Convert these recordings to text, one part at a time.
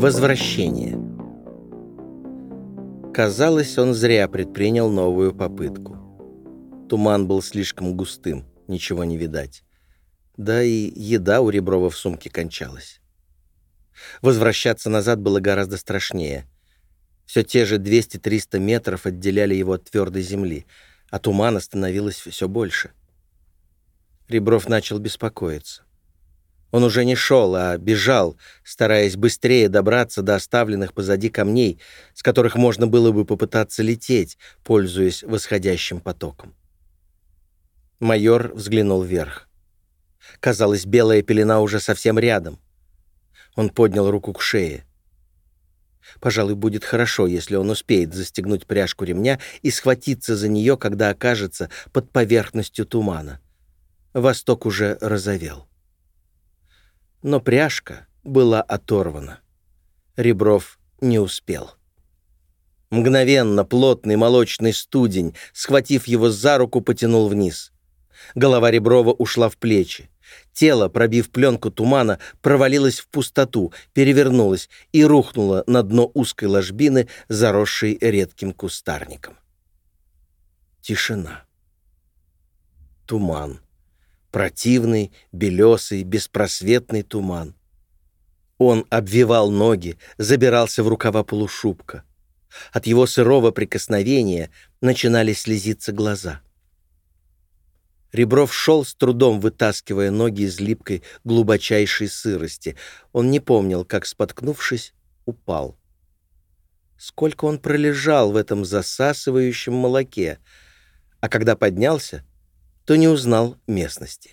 Возвращение. Казалось, он зря предпринял новую попытку. Туман был слишком густым, ничего не видать. Да и еда у Реброва в сумке кончалась. Возвращаться назад было гораздо страшнее. Все те же 200-300 метров отделяли его от твердой земли, а тумана становилось все больше. Ребров начал беспокоиться. Он уже не шел, а бежал, стараясь быстрее добраться до оставленных позади камней, с которых можно было бы попытаться лететь, пользуясь восходящим потоком. Майор взглянул вверх. Казалось, белая пелена уже совсем рядом. Он поднял руку к шее. Пожалуй, будет хорошо, если он успеет застегнуть пряжку ремня и схватиться за нее, когда окажется под поверхностью тумана. Восток уже разовел но пряжка была оторвана. Ребров не успел. Мгновенно плотный молочный студень, схватив его за руку, потянул вниз. Голова Реброва ушла в плечи. Тело, пробив пленку тумана, провалилось в пустоту, перевернулось и рухнуло на дно узкой ложбины, заросшей редким кустарником. Тишина. Туман противный, белесый, беспросветный туман. Он обвивал ноги, забирался в рукава полушубка. От его сырого прикосновения начинали слезиться глаза. Ребров шел с трудом, вытаскивая ноги из липкой, глубочайшей сырости. Он не помнил, как, споткнувшись, упал. Сколько он пролежал в этом засасывающем молоке, а когда поднялся, то не узнал местности.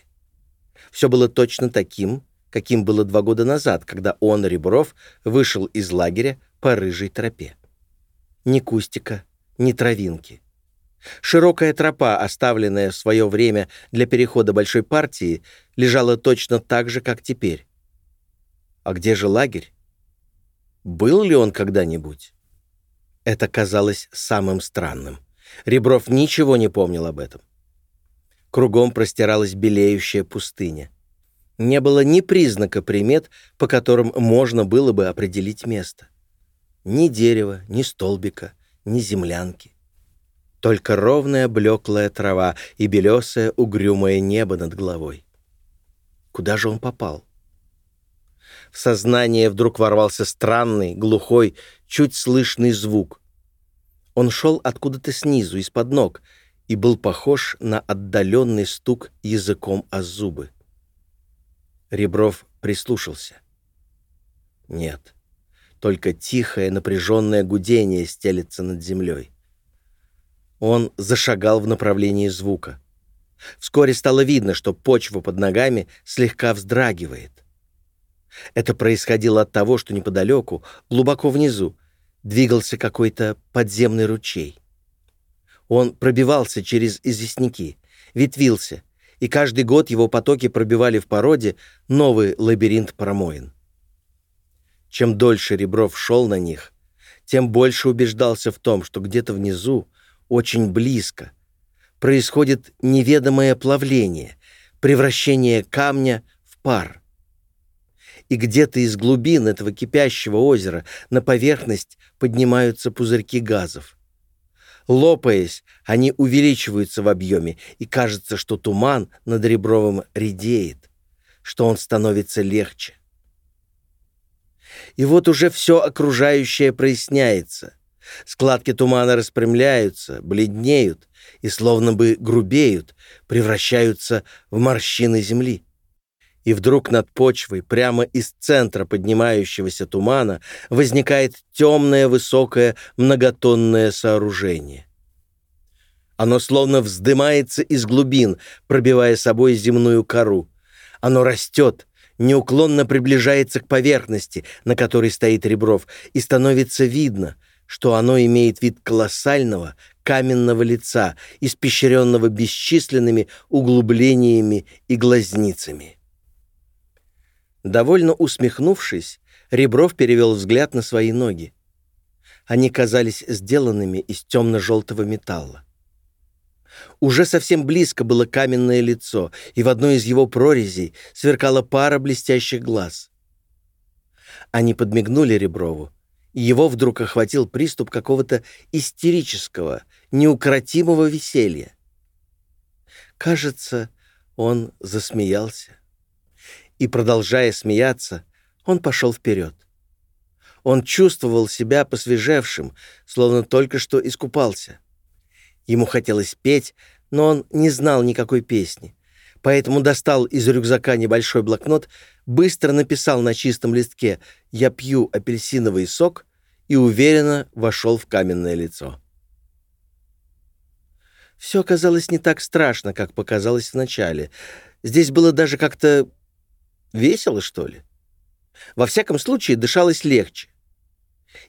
Все было точно таким, каким было два года назад, когда он, Ребров, вышел из лагеря по рыжей тропе. Ни кустика, ни травинки. Широкая тропа, оставленная в свое время для перехода большой партии, лежала точно так же, как теперь. А где же лагерь? Был ли он когда-нибудь? Это казалось самым странным. Ребров ничего не помнил об этом. Кругом простиралась белеющая пустыня. Не было ни признака примет, по которым можно было бы определить место. Ни дерева, ни столбика, ни землянки. Только ровная блеклая трава и белесое угрюмое небо над головой. Куда же он попал? В сознание вдруг ворвался странный, глухой, чуть слышный звук. Он шел откуда-то снизу, из-под ног — и был похож на отдаленный стук языком о зубы. Ребров прислушался. Нет, только тихое напряженное гудение стелется над землей. Он зашагал в направлении звука. Вскоре стало видно, что почва под ногами слегка вздрагивает. Это происходило от того, что неподалеку, глубоко внизу, двигался какой-то подземный ручей. Он пробивался через известняки, ветвился, и каждый год его потоки пробивали в породе новый лабиринт промоин. Чем дольше Ребров шел на них, тем больше убеждался в том, что где-то внизу, очень близко, происходит неведомое плавление, превращение камня в пар. И где-то из глубин этого кипящего озера на поверхность поднимаются пузырьки газов. Лопаясь, они увеличиваются в объеме, и кажется, что туман над Ребровым редеет, что он становится легче. И вот уже все окружающее проясняется. Складки тумана распрямляются, бледнеют и словно бы грубеют, превращаются в морщины земли. И вдруг над почвой, прямо из центра поднимающегося тумана, возникает темное высокое многотонное сооружение. Оно словно вздымается из глубин, пробивая собой земную кору. Оно растет, неуклонно приближается к поверхности, на которой стоит Ребров, и становится видно, что оно имеет вид колоссального каменного лица, испещренного бесчисленными углублениями и глазницами. Довольно усмехнувшись, Ребров перевел взгляд на свои ноги. Они казались сделанными из темно-желтого металла. Уже совсем близко было каменное лицо, и в одной из его прорезей сверкала пара блестящих глаз. Они подмигнули Реброву, и его вдруг охватил приступ какого-то истерического, неукротимого веселья. Кажется, он засмеялся. И, продолжая смеяться, он пошел вперед. Он чувствовал себя посвежевшим, словно только что искупался. Ему хотелось петь, но он не знал никакой песни. Поэтому достал из рюкзака небольшой блокнот, быстро написал на чистом листке «Я пью апельсиновый сок» и уверенно вошел в каменное лицо. Все оказалось не так страшно, как показалось вначале. Здесь было даже как-то весело, что ли. Во всяком случае, дышалось легче.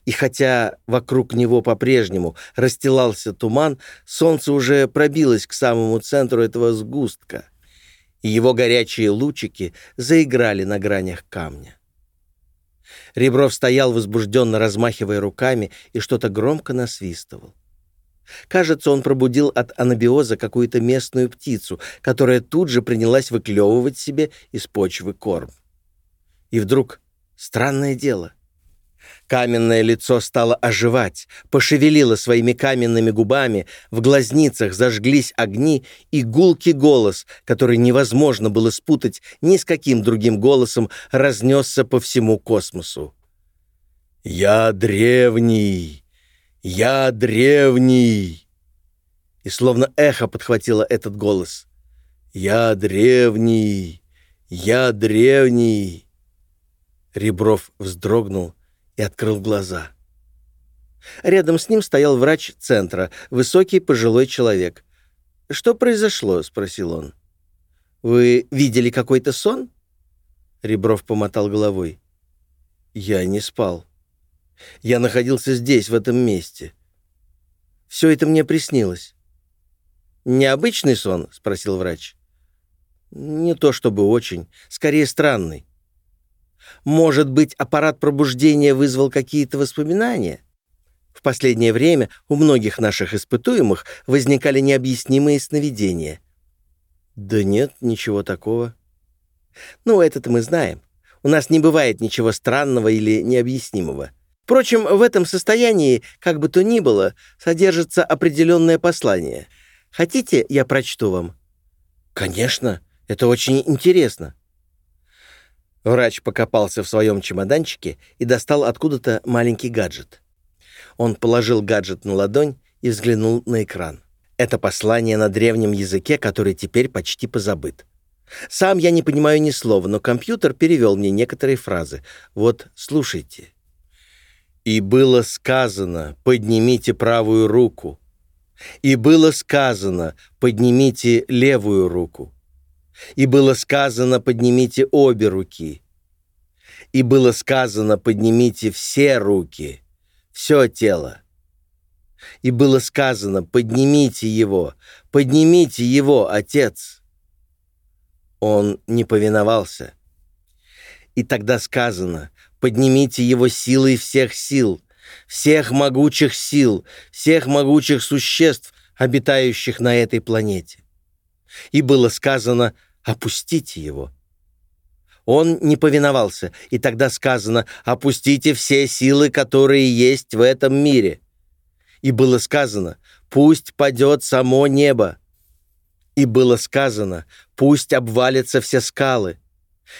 И хотя вокруг него по-прежнему расстилался туман, солнце уже пробилось к самому центру этого сгустка, и его горячие лучики заиграли на гранях камня. Ребров стоял возбужденно, размахивая руками, и что-то громко насвистывал. Кажется, он пробудил от анабиоза какую-то местную птицу, которая тут же принялась выклевывать себе из почвы корм. И вдруг, странное дело, каменное лицо стало оживать, пошевелило своими каменными губами, в глазницах зажглись огни и гулкий голос, который невозможно было спутать ни с каким другим голосом, разнесся по всему космосу. «Я древний! Я древний!» И словно эхо подхватило этот голос. «Я древний! Я древний!» Ребров вздрогнул и открыл глаза. Рядом с ним стоял врач центра, высокий пожилой человек. «Что произошло?» — спросил он. «Вы видели какой-то сон?» Ребров помотал головой. «Я не спал. Я находился здесь, в этом месте. Все это мне приснилось». «Необычный сон?» — спросил врач. «Не то чтобы очень, скорее странный. Может быть, аппарат пробуждения вызвал какие-то воспоминания? В последнее время у многих наших испытуемых возникали необъяснимые сновидения. Да нет, ничего такого. Ну, это-то мы знаем. У нас не бывает ничего странного или необъяснимого. Впрочем, в этом состоянии, как бы то ни было, содержится определенное послание. Хотите, я прочту вам? Конечно, это очень интересно. Врач покопался в своем чемоданчике и достал откуда-то маленький гаджет. Он положил гаджет на ладонь и взглянул на экран. Это послание на древнем языке, который теперь почти позабыт. Сам я не понимаю ни слова, но компьютер перевел мне некоторые фразы. Вот, слушайте. «И было сказано, поднимите правую руку. И было сказано, поднимите левую руку. И было сказано, поднимите обе руки. И было сказано, поднимите все руки, все тело. И было сказано, поднимите его, поднимите его, отец. Он не повиновался. И тогда сказано, поднимите его силой всех сил, всех могучих сил, всех могучих существ, обитающих на этой планете. И было сказано, опустите его. Он не повиновался, и тогда сказано «опустите все силы, которые есть в этом мире». И было сказано «пусть падет само небо». И было сказано «пусть обвалятся все скалы».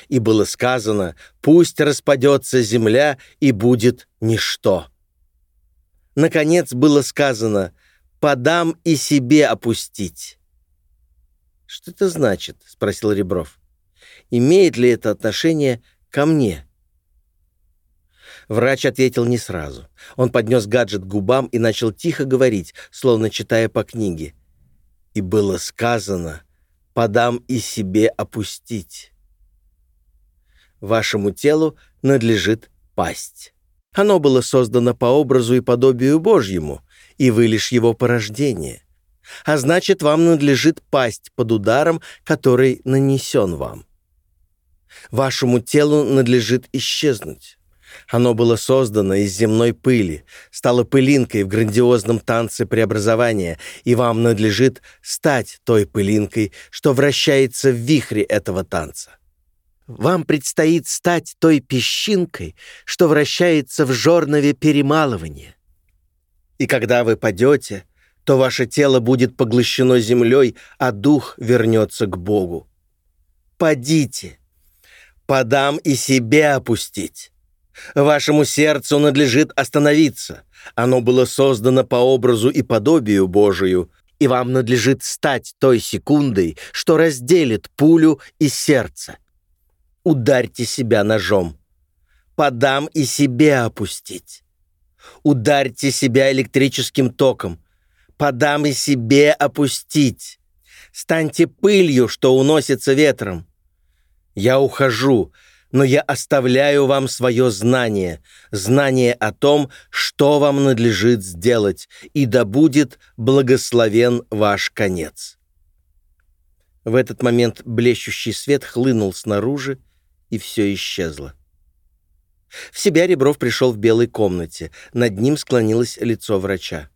И было сказано «пусть распадется земля, и будет ничто». Наконец было сказано «подам и себе опустить». «Что это значит?» — спросил Ребров. «Имеет ли это отношение ко мне?» Врач ответил не сразу. Он поднес гаджет к губам и начал тихо говорить, словно читая по книге. «И было сказано, подам и себе опустить. Вашему телу надлежит пасть. Оно было создано по образу и подобию Божьему, и вы лишь его порождение а значит, вам надлежит пасть под ударом, который нанесен вам. Вашему телу надлежит исчезнуть. Оно было создано из земной пыли, стало пылинкой в грандиозном танце преобразования, и вам надлежит стать той пылинкой, что вращается в вихре этого танца. Вам предстоит стать той песчинкой, что вращается в жорнове перемалывания. И когда вы падете, то ваше тело будет поглощено землей, а дух вернется к Богу. Падите, подам и себе опустить. Вашему сердцу надлежит остановиться. Оно было создано по образу и подобию Божию, и вам надлежит стать той секундой, что разделит пулю и сердце ударьте себя ножом. Подам и себе опустить. Ударьте себя электрическим током. Подам и себе опустить. Станьте пылью, что уносится ветром. Я ухожу, но я оставляю вам свое знание, знание о том, что вам надлежит сделать, и да будет благословен ваш конец. В этот момент блещущий свет хлынул снаружи, и все исчезло. В себя Ребров пришел в белой комнате. Над ним склонилось лицо врача.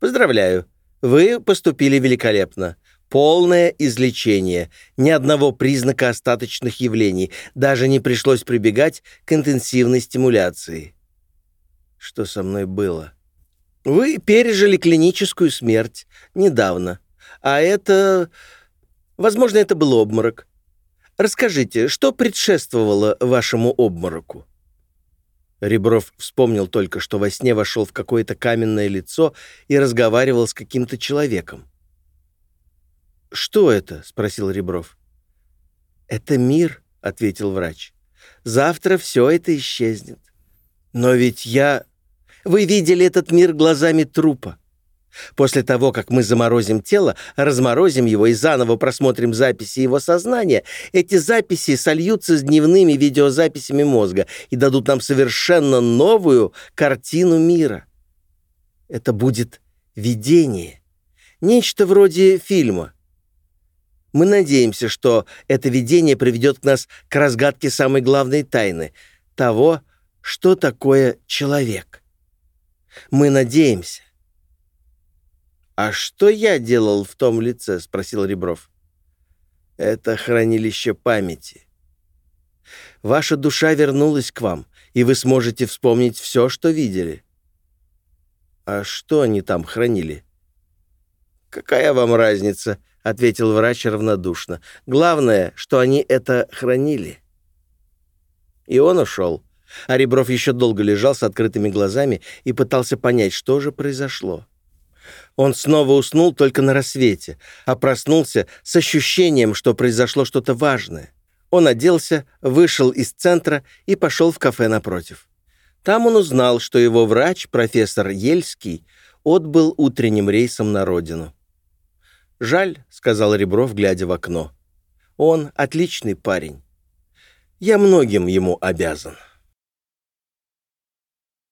«Поздравляю, вы поступили великолепно. Полное излечение, ни одного признака остаточных явлений, даже не пришлось прибегать к интенсивной стимуляции». «Что со мной было?» «Вы пережили клиническую смерть недавно, а это... Возможно, это был обморок. Расскажите, что предшествовало вашему обмороку?» Ребров вспомнил только, что во сне вошел в какое-то каменное лицо и разговаривал с каким-то человеком. «Что это?» — спросил Ребров. «Это мир», — ответил врач. «Завтра все это исчезнет». «Но ведь я...» «Вы видели этот мир глазами трупа. После того, как мы заморозим тело, разморозим его и заново просмотрим записи его сознания, эти записи сольются с дневными видеозаписями мозга и дадут нам совершенно новую картину мира. Это будет видение, нечто вроде фильма. Мы надеемся, что это видение приведет нас к разгадке самой главной тайны — того, что такое человек. Мы надеемся, «А что я делал в том лице?» — спросил Ребров. «Это хранилище памяти. Ваша душа вернулась к вам, и вы сможете вспомнить все, что видели». «А что они там хранили?» «Какая вам разница?» — ответил врач равнодушно. «Главное, что они это хранили». И он ушел. А Ребров еще долго лежал с открытыми глазами и пытался понять, что же произошло. Он снова уснул только на рассвете, а проснулся с ощущением, что произошло что-то важное. Он оделся, вышел из центра и пошел в кафе напротив. Там он узнал, что его врач, профессор Ельский, отбыл утренним рейсом на родину. «Жаль», — сказал Ребров, глядя в окно. «Он отличный парень. Я многим ему обязан».